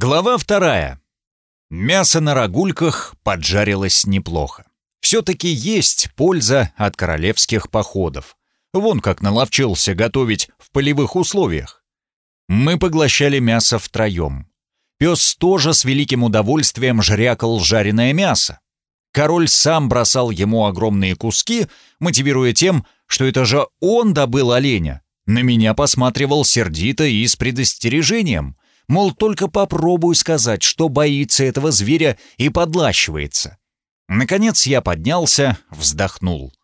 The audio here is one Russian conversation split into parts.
Глава вторая. Мясо на рогульках поджарилось неплохо. Все-таки есть польза от королевских походов. Вон как наловчился готовить в полевых условиях. Мы поглощали мясо втроем. Пес тоже с великим удовольствием жрякал жареное мясо. Король сам бросал ему огромные куски, мотивируя тем, что это же он добыл оленя. На меня посматривал сердито и с предостережением. Мол, только попробуй сказать, что боится этого зверя и подлащивается. Наконец я поднялся, вздохнул.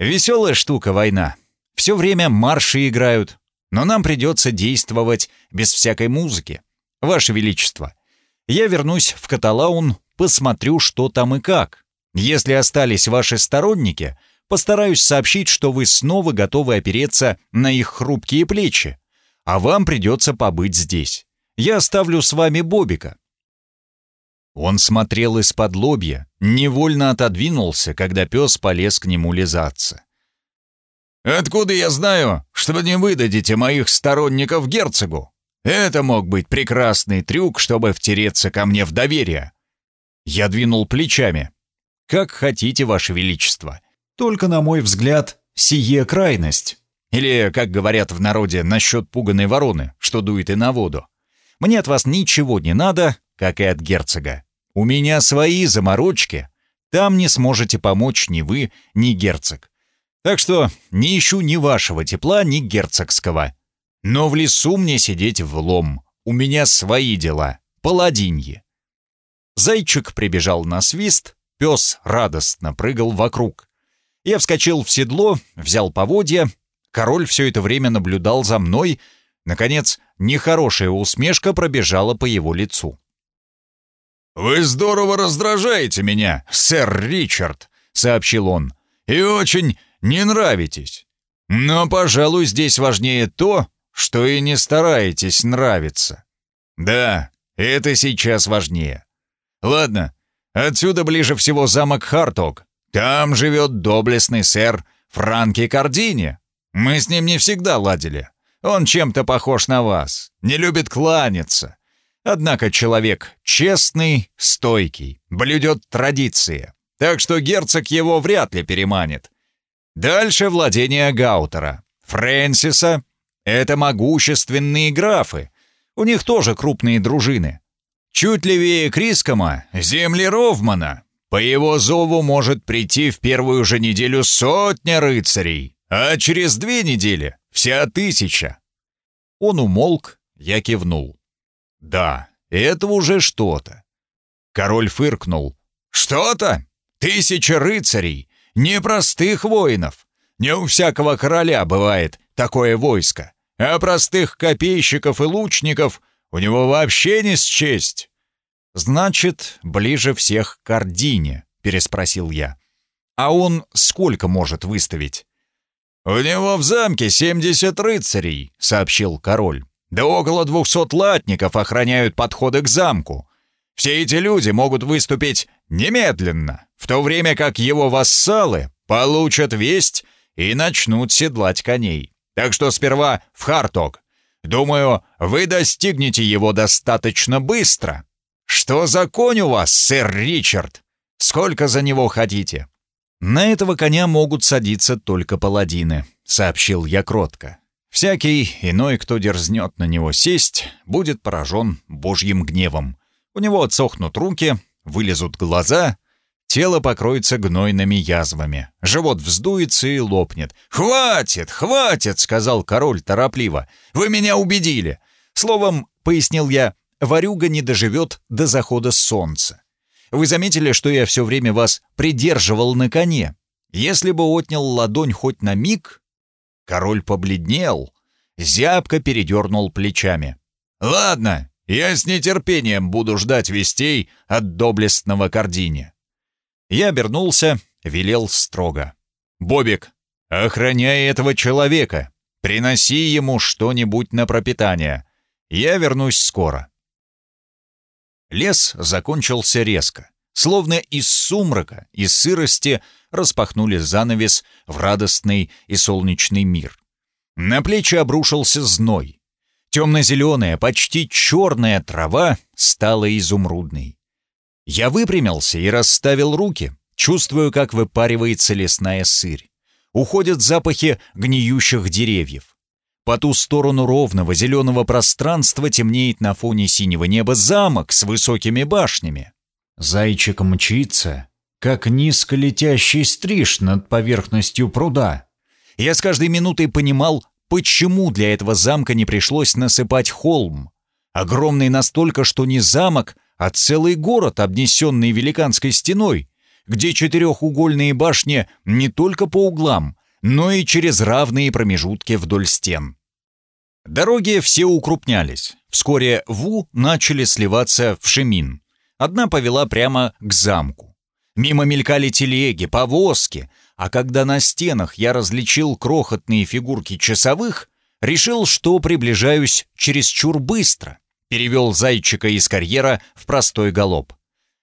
Веселая штука война. Все время марши играют, но нам придется действовать без всякой музыки. Ваше Величество, я вернусь в Каталаун, посмотрю, что там и как. Если остались ваши сторонники, постараюсь сообщить, что вы снова готовы опереться на их хрупкие плечи, а вам придется побыть здесь. Я оставлю с вами Бобика». Он смотрел из-под лобья, невольно отодвинулся, когда пес полез к нему лизаться. «Откуда я знаю, что вы не выдадите моих сторонников герцогу? Это мог быть прекрасный трюк, чтобы втереться ко мне в доверие». Я двинул плечами. «Как хотите, Ваше Величество. Только, на мой взгляд, сие крайность. Или, как говорят в народе насчет пуганой вороны, что дует и на воду. Мне от вас ничего не надо, как и от герцога. У меня свои заморочки. Там не сможете помочь ни вы, ни герцог. Так что не ищу ни вашего тепла, ни герцогского. Но в лесу мне сидеть в лом. У меня свои дела. Паладиньи. Зайчик прибежал на свист, пес радостно прыгал вокруг. Я вскочил в седло, взял поводья. Король все это время наблюдал за мной, Наконец, нехорошая усмешка пробежала по его лицу. «Вы здорово раздражаете меня, сэр Ричард», — сообщил он, — «и очень не нравитесь. Но, пожалуй, здесь важнее то, что и не стараетесь нравиться. Да, это сейчас важнее. Ладно, отсюда ближе всего замок Харток. Там живет доблестный сэр Франки Кардини. Мы с ним не всегда ладили. Он чем-то похож на вас, не любит кланяться. Однако человек честный, стойкий, блюдет традиции, так что герцог его вряд ли переманит. Дальше владение Гаутера, Фрэнсиса — это могущественные графы, у них тоже крупные дружины. Чуть левее Крискома — земли Ровмана. По его зову может прийти в первую же неделю сотня рыцарей, а через две недели Вся тысяча!» Он умолк, я кивнул. «Да, это уже что-то». Король фыркнул. «Что-то? Тысяча рыцарей! Непростых воинов! Не у всякого короля бывает такое войско, а простых копейщиков и лучников у него вообще не счесть». «Значит, ближе всех к Ордине», — переспросил я. «А он сколько может выставить?» «У него в замке 70 рыцарей», — сообщил король. «Да около двухсот латников охраняют подходы к замку. Все эти люди могут выступить немедленно, в то время как его вассалы получат весть и начнут седлать коней. Так что сперва в Харток. Думаю, вы достигнете его достаточно быстро. Что за конь у вас, сэр Ричард? Сколько за него хотите?» «На этого коня могут садиться только паладины», — сообщил я кротко. «Всякий иной, кто дерзнет на него сесть, будет поражен божьим гневом. У него отсохнут руки, вылезут глаза, тело покроется гнойными язвами, живот вздуется и лопнет. «Хватит, хватит!» — сказал король торопливо. «Вы меня убедили!» Словом, — пояснил я, — ворюга не доживет до захода солнца. Вы заметили, что я все время вас придерживал на коне? Если бы отнял ладонь хоть на миг...» Король побледнел, зябко передернул плечами. «Ладно, я с нетерпением буду ждать вестей от доблестного Кардини». Я обернулся, велел строго. «Бобик, охраняй этого человека. Приноси ему что-нибудь на пропитание. Я вернусь скоро». Лес закончился резко. Словно из сумрака, из сырости распахнули занавес в радостный и солнечный мир. На плечи обрушился зной. Темно-зеленая, почти черная трава стала изумрудной. Я выпрямился и расставил руки, чувствую, как выпаривается лесная сырь. Уходят запахи гниющих деревьев. По ту сторону ровного зеленого пространства темнеет на фоне синего неба замок с высокими башнями. Зайчик мчится, как низко летящий стриж над поверхностью пруда. Я с каждой минутой понимал, почему для этого замка не пришлось насыпать холм. Огромный настолько, что не замок, а целый город, обнесенный великанской стеной, где четырехугольные башни не только по углам, но и через равные промежутки вдоль стен. Дороги все укрупнялись. Вскоре Ву начали сливаться в Шемин. Одна повела прямо к замку. Мимо мелькали телеги, повозки, а когда на стенах я различил крохотные фигурки часовых, решил, что приближаюсь чересчур быстро. Перевел зайчика из карьера в простой галоп.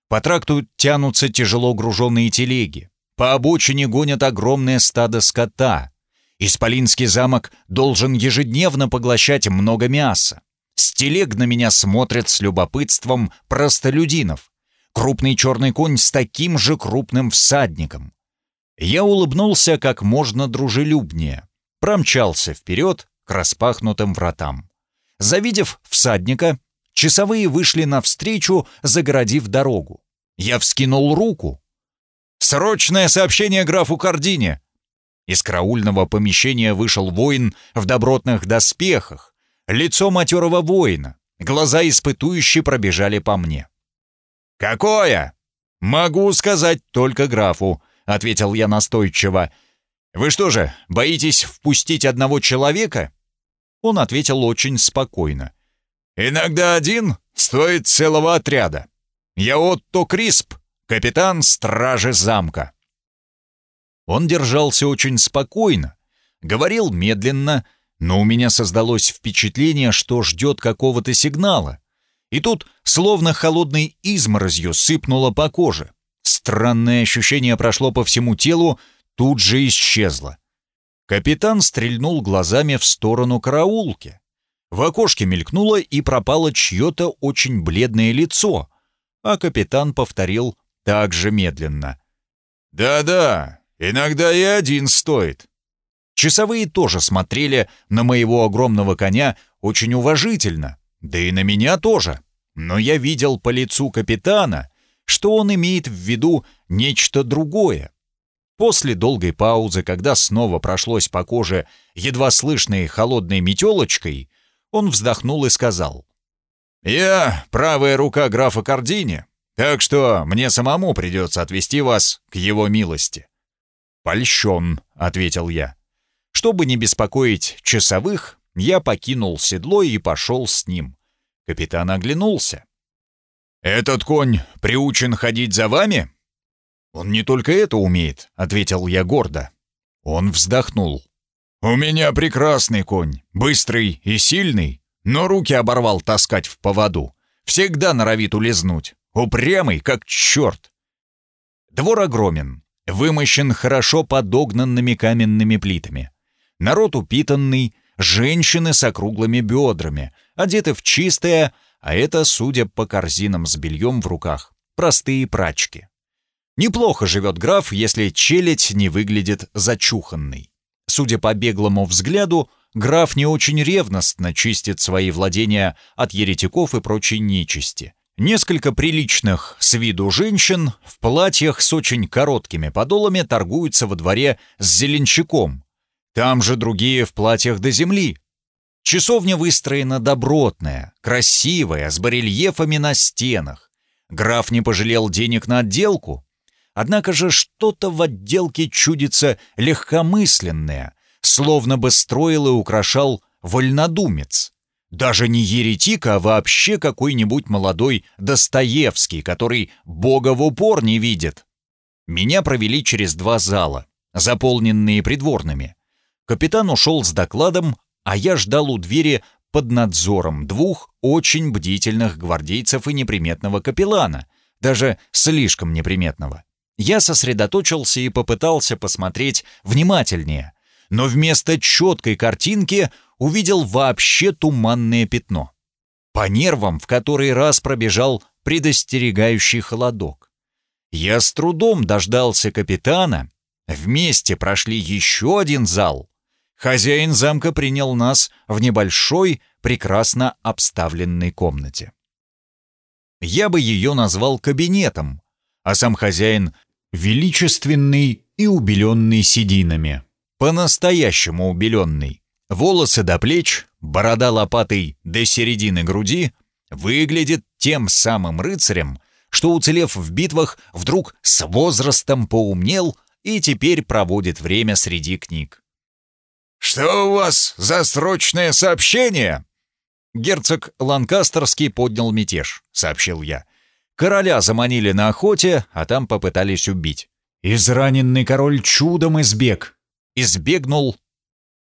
По тракту тянутся тяжело груженные телеги. По обочине гонят огромное стадо скота. Исполинский замок должен ежедневно поглощать много мяса. С телег на меня смотрят с любопытством простолюдинов. Крупный черный конь с таким же крупным всадником. Я улыбнулся как можно дружелюбнее. Промчался вперед к распахнутым вратам. Завидев всадника, часовые вышли навстречу, загородив дорогу. Я вскинул руку. «Срочное сообщение графу Кардине!» Из караульного помещения вышел воин в добротных доспехах, лицо матерого воина, глаза испытующие пробежали по мне. «Какое?» «Могу сказать только графу», — ответил я настойчиво. «Вы что же, боитесь впустить одного человека?» Он ответил очень спокойно. «Иногда один стоит целого отряда. Я Отто Крисп, капитан стражи замка». Он держался очень спокойно, говорил медленно, но у меня создалось впечатление, что ждет какого-то сигнала. И тут, словно холодной изморозью, сыпнуло по коже. Странное ощущение прошло по всему телу, тут же исчезло. Капитан стрельнул глазами в сторону караулки. В окошке мелькнуло и пропало чье-то очень бледное лицо, а капитан повторил так же медленно. «Да-да, иногда и один стоит». Часовые тоже смотрели на моего огромного коня очень уважительно, да и на меня тоже. Но я видел по лицу капитана, что он имеет в виду нечто другое. После долгой паузы, когда снова прошлось по коже едва слышной холодной метелочкой, он вздохнул и сказал. «Я правая рука графа Кардини, так что мне самому придется отвести вас к его милости». «Польщен», — ответил я. Чтобы не беспокоить часовых, я покинул седло и пошел с ним. Капитан оглянулся. «Этот конь приучен ходить за вами?» «Он не только это умеет», — ответил я гордо. Он вздохнул. «У меня прекрасный конь, быстрый и сильный, но руки оборвал таскать в поводу. Всегда норовит улизнуть, упрямый, как черт». Двор огромен, вымощен хорошо подогнанными каменными плитами. Народ упитанный, женщины с округлыми бедрами, одеты в чистое, а это, судя по корзинам с бельем в руках, простые прачки. Неплохо живет граф, если челядь не выглядит зачуханной. Судя по беглому взгляду, граф не очень ревностно чистит свои владения от еретиков и прочей нечисти. Несколько приличных с виду женщин в платьях с очень короткими подолами торгуются во дворе с зеленщиком. Там же другие в платьях до земли. Часовня выстроена добротная, красивая, с барельефами на стенах. Граф не пожалел денег на отделку, Однако же что-то в отделке чудится легкомысленное, словно бы строил и украшал вольнодумец. Даже не еретик, а вообще какой-нибудь молодой Достоевский, который Бога в упор не видит. Меня провели через два зала, заполненные придворными. Капитан ушел с докладом, а я ждал у двери под надзором двух очень бдительных гвардейцев и неприметного капеллана, даже слишком неприметного. Я сосредоточился и попытался посмотреть внимательнее, но вместо четкой картинки увидел вообще туманное пятно. По нервам в который раз пробежал предостерегающий холодок. Я с трудом дождался капитана, вместе прошли еще один зал. Хозяин замка принял нас в небольшой, прекрасно обставленной комнате. Я бы ее назвал кабинетом, а сам хозяин — величественный и убеленный сединами. По-настоящему убеленный. Волосы до плеч, борода лопатой до середины груди, выглядит тем самым рыцарем, что, уцелев в битвах, вдруг с возрастом поумнел и теперь проводит время среди книг. «Что у вас за срочное сообщение?» «Герцог Ланкастерский поднял мятеж», — сообщил я. «Короля заманили на охоте, а там попытались убить. Израненный король чудом избег. Избегнул,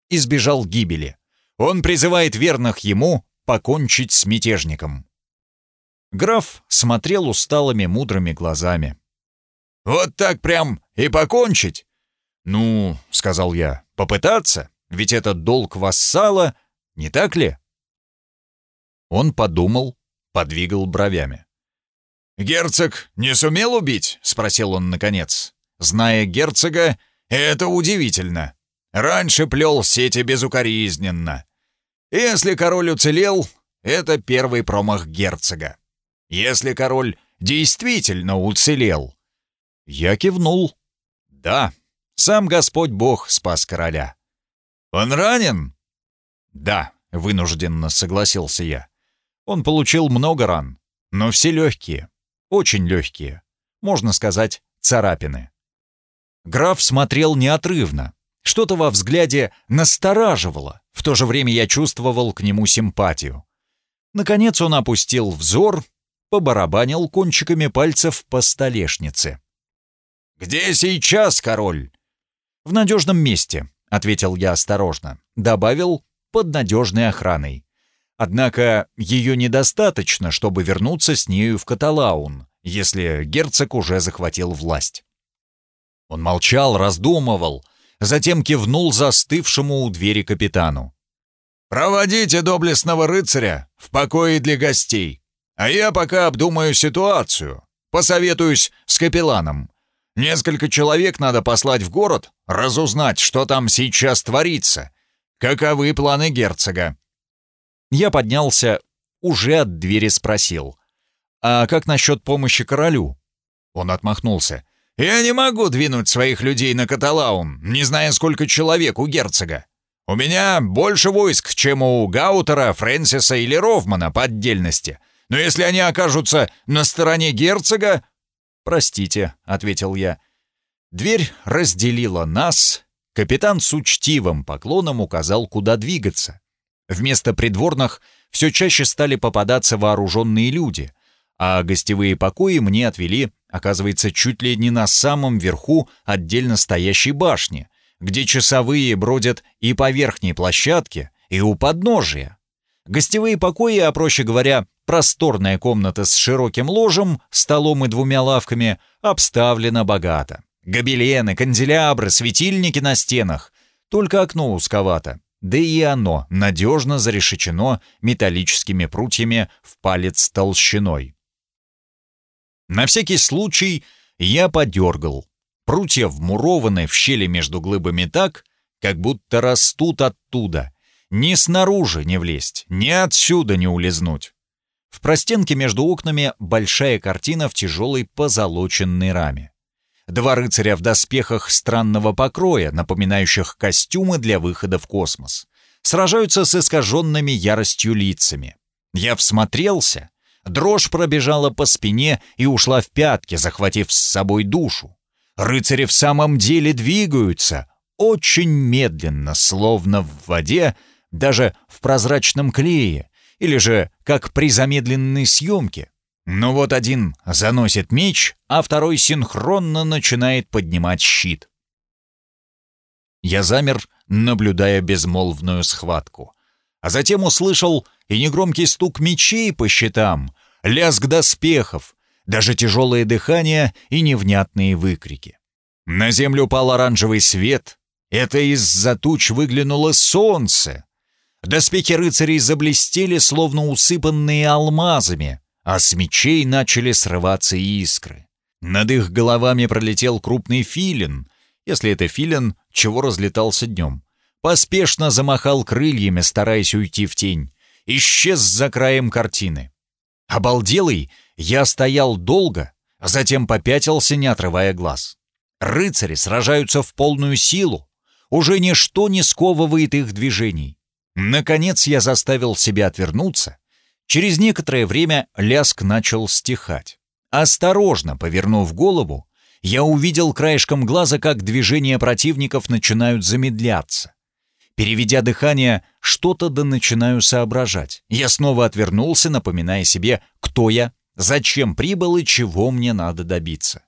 избежал гибели. Он призывает верных ему покончить с мятежником. Граф смотрел усталыми мудрыми глазами. «Вот так прям и покончить?» «Ну, — сказал я, — попытаться, ведь это долг вассала, не так ли?» Он подумал, подвигал бровями. «Герцог не сумел убить?» — спросил он наконец. «Зная герцога, это удивительно. Раньше плел сети безукоризненно. Если король уцелел, это первый промах герцога. Если король действительно уцелел. Я кивнул. Да, сам Господь Бог спас короля. Он ранен? Да, вынужденно согласился я. Он получил много ран, но все легкие, очень легкие. Можно сказать, царапины. Граф смотрел неотрывно. Что-то во взгляде настораживало. В то же время я чувствовал к нему симпатию. Наконец он опустил взор, побарабанил кончиками пальцев по столешнице. «Где сейчас король?» «В надежном месте», — ответил я осторожно. Добавил «под надежной охраной». Однако ее недостаточно, чтобы вернуться с нею в Каталаун, если герцог уже захватил власть. Он молчал, раздумывал, затем кивнул застывшему у двери капитану. «Проводите доблестного рыцаря в покое для гостей. А я пока обдумаю ситуацию. Посоветуюсь с капелланом. Несколько человек надо послать в город, разузнать, что там сейчас творится. Каковы планы герцога?» Я поднялся, уже от двери спросил. «А как насчет помощи королю?» Он отмахнулся. «Я не могу двинуть своих людей на Каталаун, не зная, сколько человек у герцога. У меня больше войск, чем у Гаутера, Фрэнсиса или Ровмана по отдельности. Но если они окажутся на стороне герцога...» «Простите», — ответил я. Дверь разделила нас. Капитан с учтивым поклоном указал, куда двигаться. Вместо придворных все чаще стали попадаться вооруженные люди, а гостевые покои мне отвели, оказывается, чуть ли не на самом верху отдельно стоящей башни, где часовые бродят и по верхней площадке, и у подножия. Гостевые покои, а проще говоря, Просторная комната с широким ложем, столом и двумя лавками обставлена богато. Гобелены, канделябры, светильники на стенах. Только окно узковато. Да и оно надежно зарешечено металлическими прутьями в палец толщиной. На всякий случай я подергал. Прутья вмурованы в щели между глыбами так, как будто растут оттуда. Ни снаружи не влезть, ни отсюда не улизнуть. В простенке между окнами большая картина в тяжелой позолоченной раме. Два рыцаря в доспехах странного покроя, напоминающих костюмы для выхода в космос, сражаются с искаженными яростью лицами. Я всмотрелся, дрожь пробежала по спине и ушла в пятки, захватив с собой душу. Рыцари в самом деле двигаются, очень медленно, словно в воде, даже в прозрачном клее, или же как при замедленной съемке. Но вот один заносит меч, а второй синхронно начинает поднимать щит. Я замер, наблюдая безмолвную схватку. А затем услышал и негромкий стук мечей по щитам, лязг доспехов, даже тяжелое дыхание и невнятные выкрики. На землю пал оранжевый свет. Это из-за туч выглянуло солнце. Доспехи рыцарей заблестели, словно усыпанные алмазами, а с мечей начали срываться искры. Над их головами пролетел крупный филин, если это филин, чего разлетался днем. Поспешно замахал крыльями, стараясь уйти в тень. Исчез за краем картины. Обалделый, я стоял долго, а затем попятился, не отрывая глаз. Рыцари сражаются в полную силу. Уже ничто не сковывает их движений. Наконец я заставил себя отвернуться Через некоторое время ляск начал стихать. Осторожно повернув голову, я увидел краешком глаза, как движения противников начинают замедляться. Переведя дыхание, что-то да начинаю соображать. Я снова отвернулся, напоминая себе, кто я, зачем прибыл и чего мне надо добиться.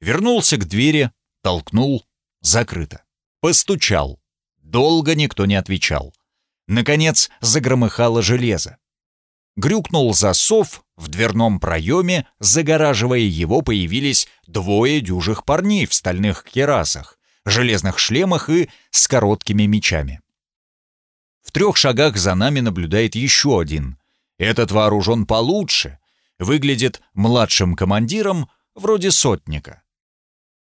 Вернулся к двери, толкнул, закрыто. Постучал. Долго никто не отвечал. Наконец загромыхало железо. Грюкнул засов, в дверном проеме, загораживая его, появились двое дюжих парней в стальных керасах, железных шлемах и с короткими мечами. В трех шагах за нами наблюдает еще один. Этот вооружен получше, выглядит младшим командиром, вроде сотника.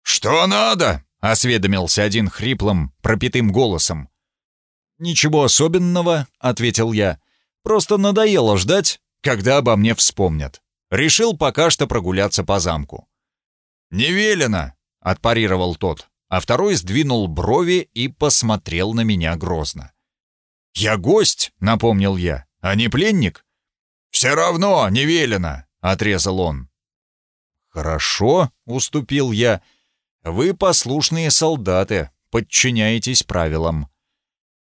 «Что надо?» — осведомился один хриплым, пропитым голосом. «Ничего особенного», — ответил я. Просто надоело ждать, когда обо мне вспомнят. Решил пока что прогуляться по замку. «Не велено!» — отпарировал тот, а второй сдвинул брови и посмотрел на меня грозно. «Я гость», — напомнил я, — «а не пленник». «Все равно не велено», — отрезал он. «Хорошо», — уступил я, — «вы послушные солдаты, подчиняетесь правилам.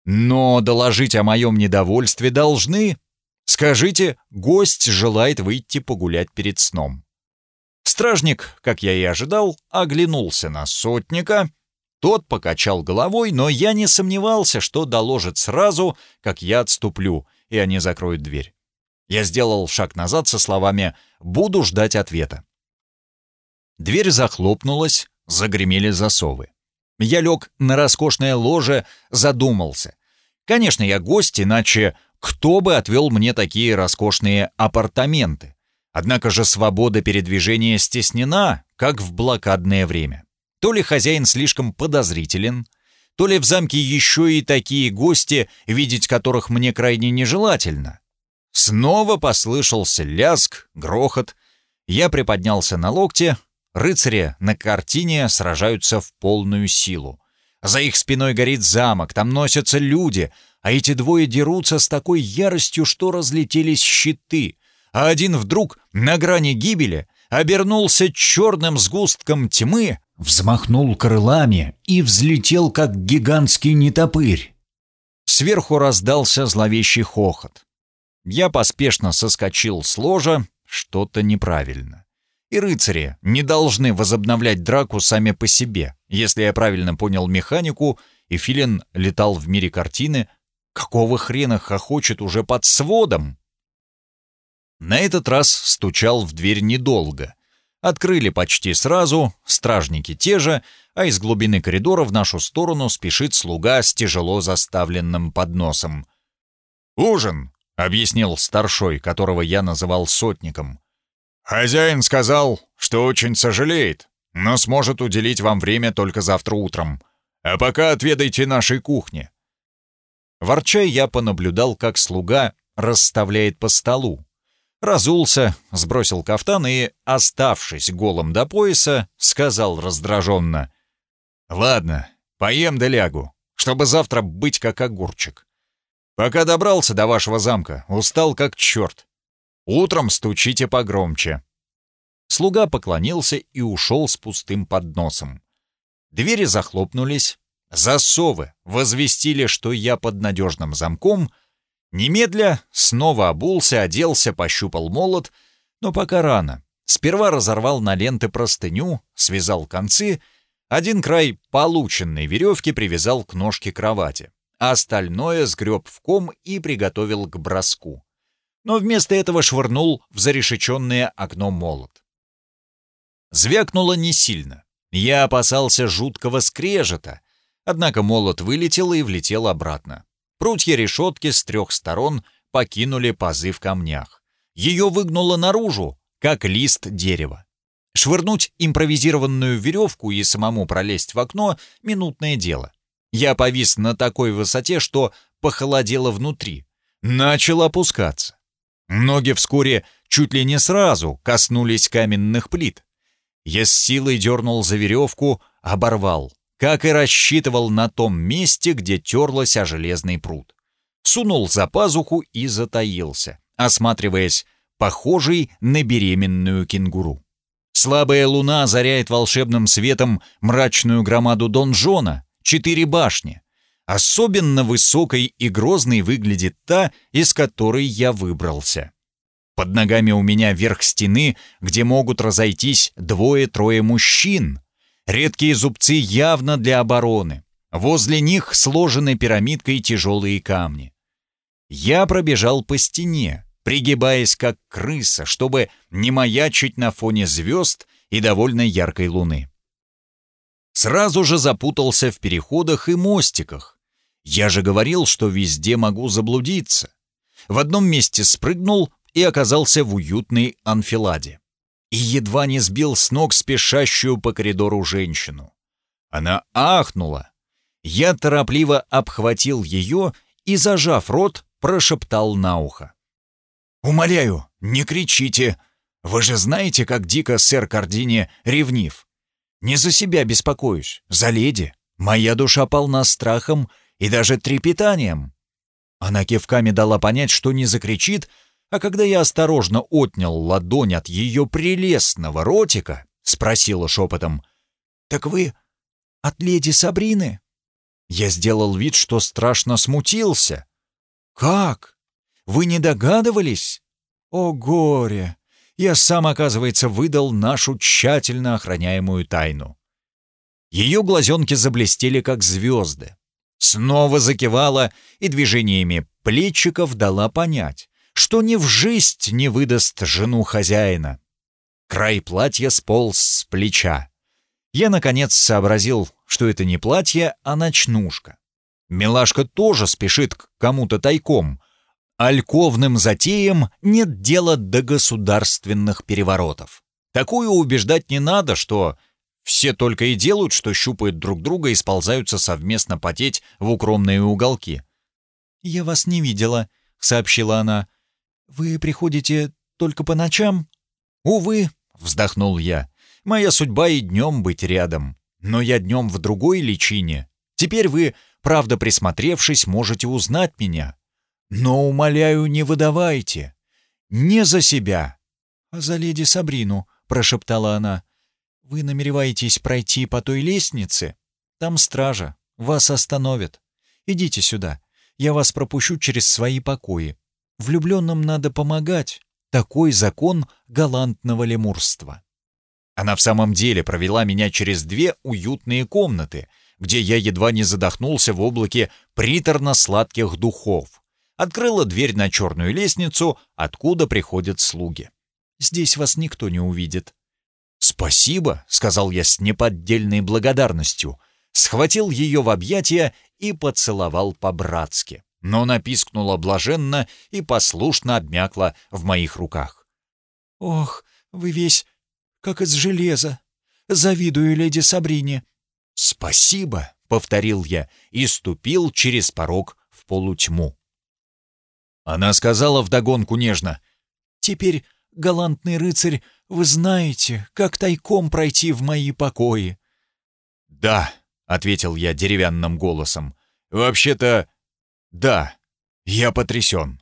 Но доложить о моем недовольстве должны. Скажите, гость желает выйти погулять перед сном. Стражник, как я и ожидал, оглянулся на сотника. Тот покачал головой, но я не сомневался, что доложит сразу, как я отступлю, и они закроют дверь. Я сделал шаг назад со словами «буду ждать ответа». Дверь захлопнулась, загремели засовы. Я лег на роскошное ложе, задумался. Конечно, я гость, иначе кто бы отвел мне такие роскошные апартаменты? Однако же свобода передвижения стеснена, как в блокадное время. То ли хозяин слишком подозрителен, то ли в замке еще и такие гости, видеть которых мне крайне нежелательно. Снова послышался ляск, грохот. Я приподнялся на локте, Рыцари на картине сражаются в полную силу. За их спиной горит замок, там носятся люди, а эти двое дерутся с такой яростью, что разлетелись щиты, а один вдруг на грани гибели обернулся черным сгустком тьмы, взмахнул крылами и взлетел, как гигантский нетопырь. Сверху раздался зловещий хохот. Я поспешно соскочил с ложа, что-то неправильно и рыцари не должны возобновлять драку сами по себе. Если я правильно понял механику, и Филин летал в мире картины, какого хрена хохочет уже под сводом? На этот раз стучал в дверь недолго. Открыли почти сразу, стражники те же, а из глубины коридора в нашу сторону спешит слуга с тяжело заставленным подносом. «Ужин!» — объяснил старшой, которого я называл сотником. «Хозяин сказал, что очень сожалеет, но сможет уделить вам время только завтра утром. А пока отведайте нашей кухни». Ворчай я понаблюдал, как слуга расставляет по столу. Разулся, сбросил кафтан и, оставшись голым до пояса, сказал раздраженно. «Ладно, поем да лягу, чтобы завтра быть как огурчик. Пока добрался до вашего замка, устал как черт. Утром стучите погромче». Слуга поклонился и ушел с пустым подносом. Двери захлопнулись, засовы возвестили, что я под надежным замком. Немедля снова обулся, оделся, пощупал молот, но пока рано. Сперва разорвал на ленты простыню, связал концы, один край полученной веревки привязал к ножке кровати, а остальное сгреб в ком и приготовил к броску но вместо этого швырнул в зарешеченное окно молот. Звякнуло не сильно. Я опасался жуткого скрежета, однако молот вылетел и влетел обратно. Прутья решетки с трех сторон покинули пазы в камнях. Ее выгнуло наружу, как лист дерева. Швырнуть импровизированную веревку и самому пролезть в окно — минутное дело. Я повис на такой высоте, что похолодело внутри. Начал опускаться. Ноги вскоре чуть ли не сразу коснулись каменных плит. Я с силой дернул за веревку, оборвал, как и рассчитывал на том месте, где терлась о железный пруд. Сунул за пазуху и затаился, осматриваясь, похожий на беременную кенгуру. Слабая луна озаряет волшебным светом мрачную громаду донжона, четыре башни. Особенно высокой и грозной выглядит та, из которой я выбрался. Под ногами у меня верх стены, где могут разойтись двое-трое мужчин. Редкие зубцы явно для обороны. Возле них сложены пирамидкой тяжелые камни. Я пробежал по стене, пригибаясь как крыса, чтобы не маячить на фоне звезд и довольно яркой луны. Сразу же запутался в переходах и мостиках. Я же говорил, что везде могу заблудиться. В одном месте спрыгнул и оказался в уютной анфиладе. И едва не сбил с ног спешащую по коридору женщину. Она ахнула. Я торопливо обхватил ее и, зажав рот, прошептал на ухо. «Умоляю, не кричите. Вы же знаете, как дико сэр Кардини ревнив. Не за себя беспокоюсь, за леди. Моя душа полна страхом и даже трепетанием». Она кивками дала понять, что не закричит, а когда я осторожно отнял ладонь от ее прелестного ротика, спросила шепотом, «Так вы от леди Сабрины?» Я сделал вид, что страшно смутился. «Как? Вы не догадывались? О, горе! Я сам, оказывается, выдал нашу тщательно охраняемую тайну». Ее глазенки заблестели, как звезды. Снова закивала и движениями плечиков дала понять, что ни в жизнь не выдаст жену хозяина. Край платья сполз с плеча. Я, наконец, сообразил, что это не платье, а ночнушка. Милашка тоже спешит к кому-то тайком. Альковным затеям нет дела до государственных переворотов. Такую убеждать не надо, что все только и делают, что щупают друг друга и сползаются совместно потеть в укромные уголки. «Я вас не видела», — сообщила она. «Вы приходите только по ночам?» «Увы», — вздохнул я, — «моя судьба и днем быть рядом. Но я днем в другой личине. Теперь вы, правда присмотревшись, можете узнать меня. Но, умоляю, не выдавайте. Не за себя, а за леди Сабрину», — прошептала она. «Вы намереваетесь пройти по той лестнице? Там стража. Вас остановят. Идите сюда. Я вас пропущу через свои покои. Влюбленным надо помогать. Такой закон галантного лемурства. Она в самом деле провела меня через две уютные комнаты, где я едва не задохнулся в облаке приторно-сладких духов. Открыла дверь на черную лестницу, откуда приходят слуги. «Здесь вас никто не увидит». «Спасибо», — сказал я с неподдельной благодарностью, схватил ее в объятия и поцеловал по-братски но она пискнула блаженно и послушно обмякла в моих руках. «Ох, вы весь как из железа. Завидую леди Сабрине». «Спасибо», — повторил я и ступил через порог в полутьму. Она сказала вдогонку нежно, «Теперь, галантный рыцарь, вы знаете, как тайком пройти в мои покои». «Да», — ответил я деревянным голосом, «вообще-то да, я потрясен.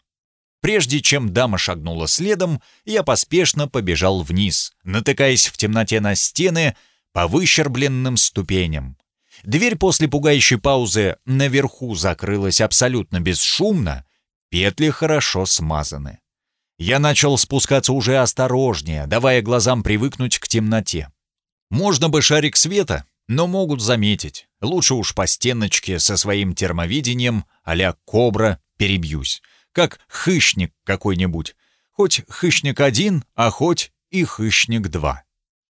Прежде чем дама шагнула следом, я поспешно побежал вниз, натыкаясь в темноте на стены по выщербленным ступеням. Дверь после пугающей паузы наверху закрылась абсолютно бесшумно, петли хорошо смазаны. Я начал спускаться уже осторожнее, давая глазам привыкнуть к темноте. Можно бы шарик света, но могут заметить. Лучше уж по стеночке со своим термовидением а кобра перебьюсь. Как хищник какой-нибудь. Хоть хищник один, а хоть и хищник два.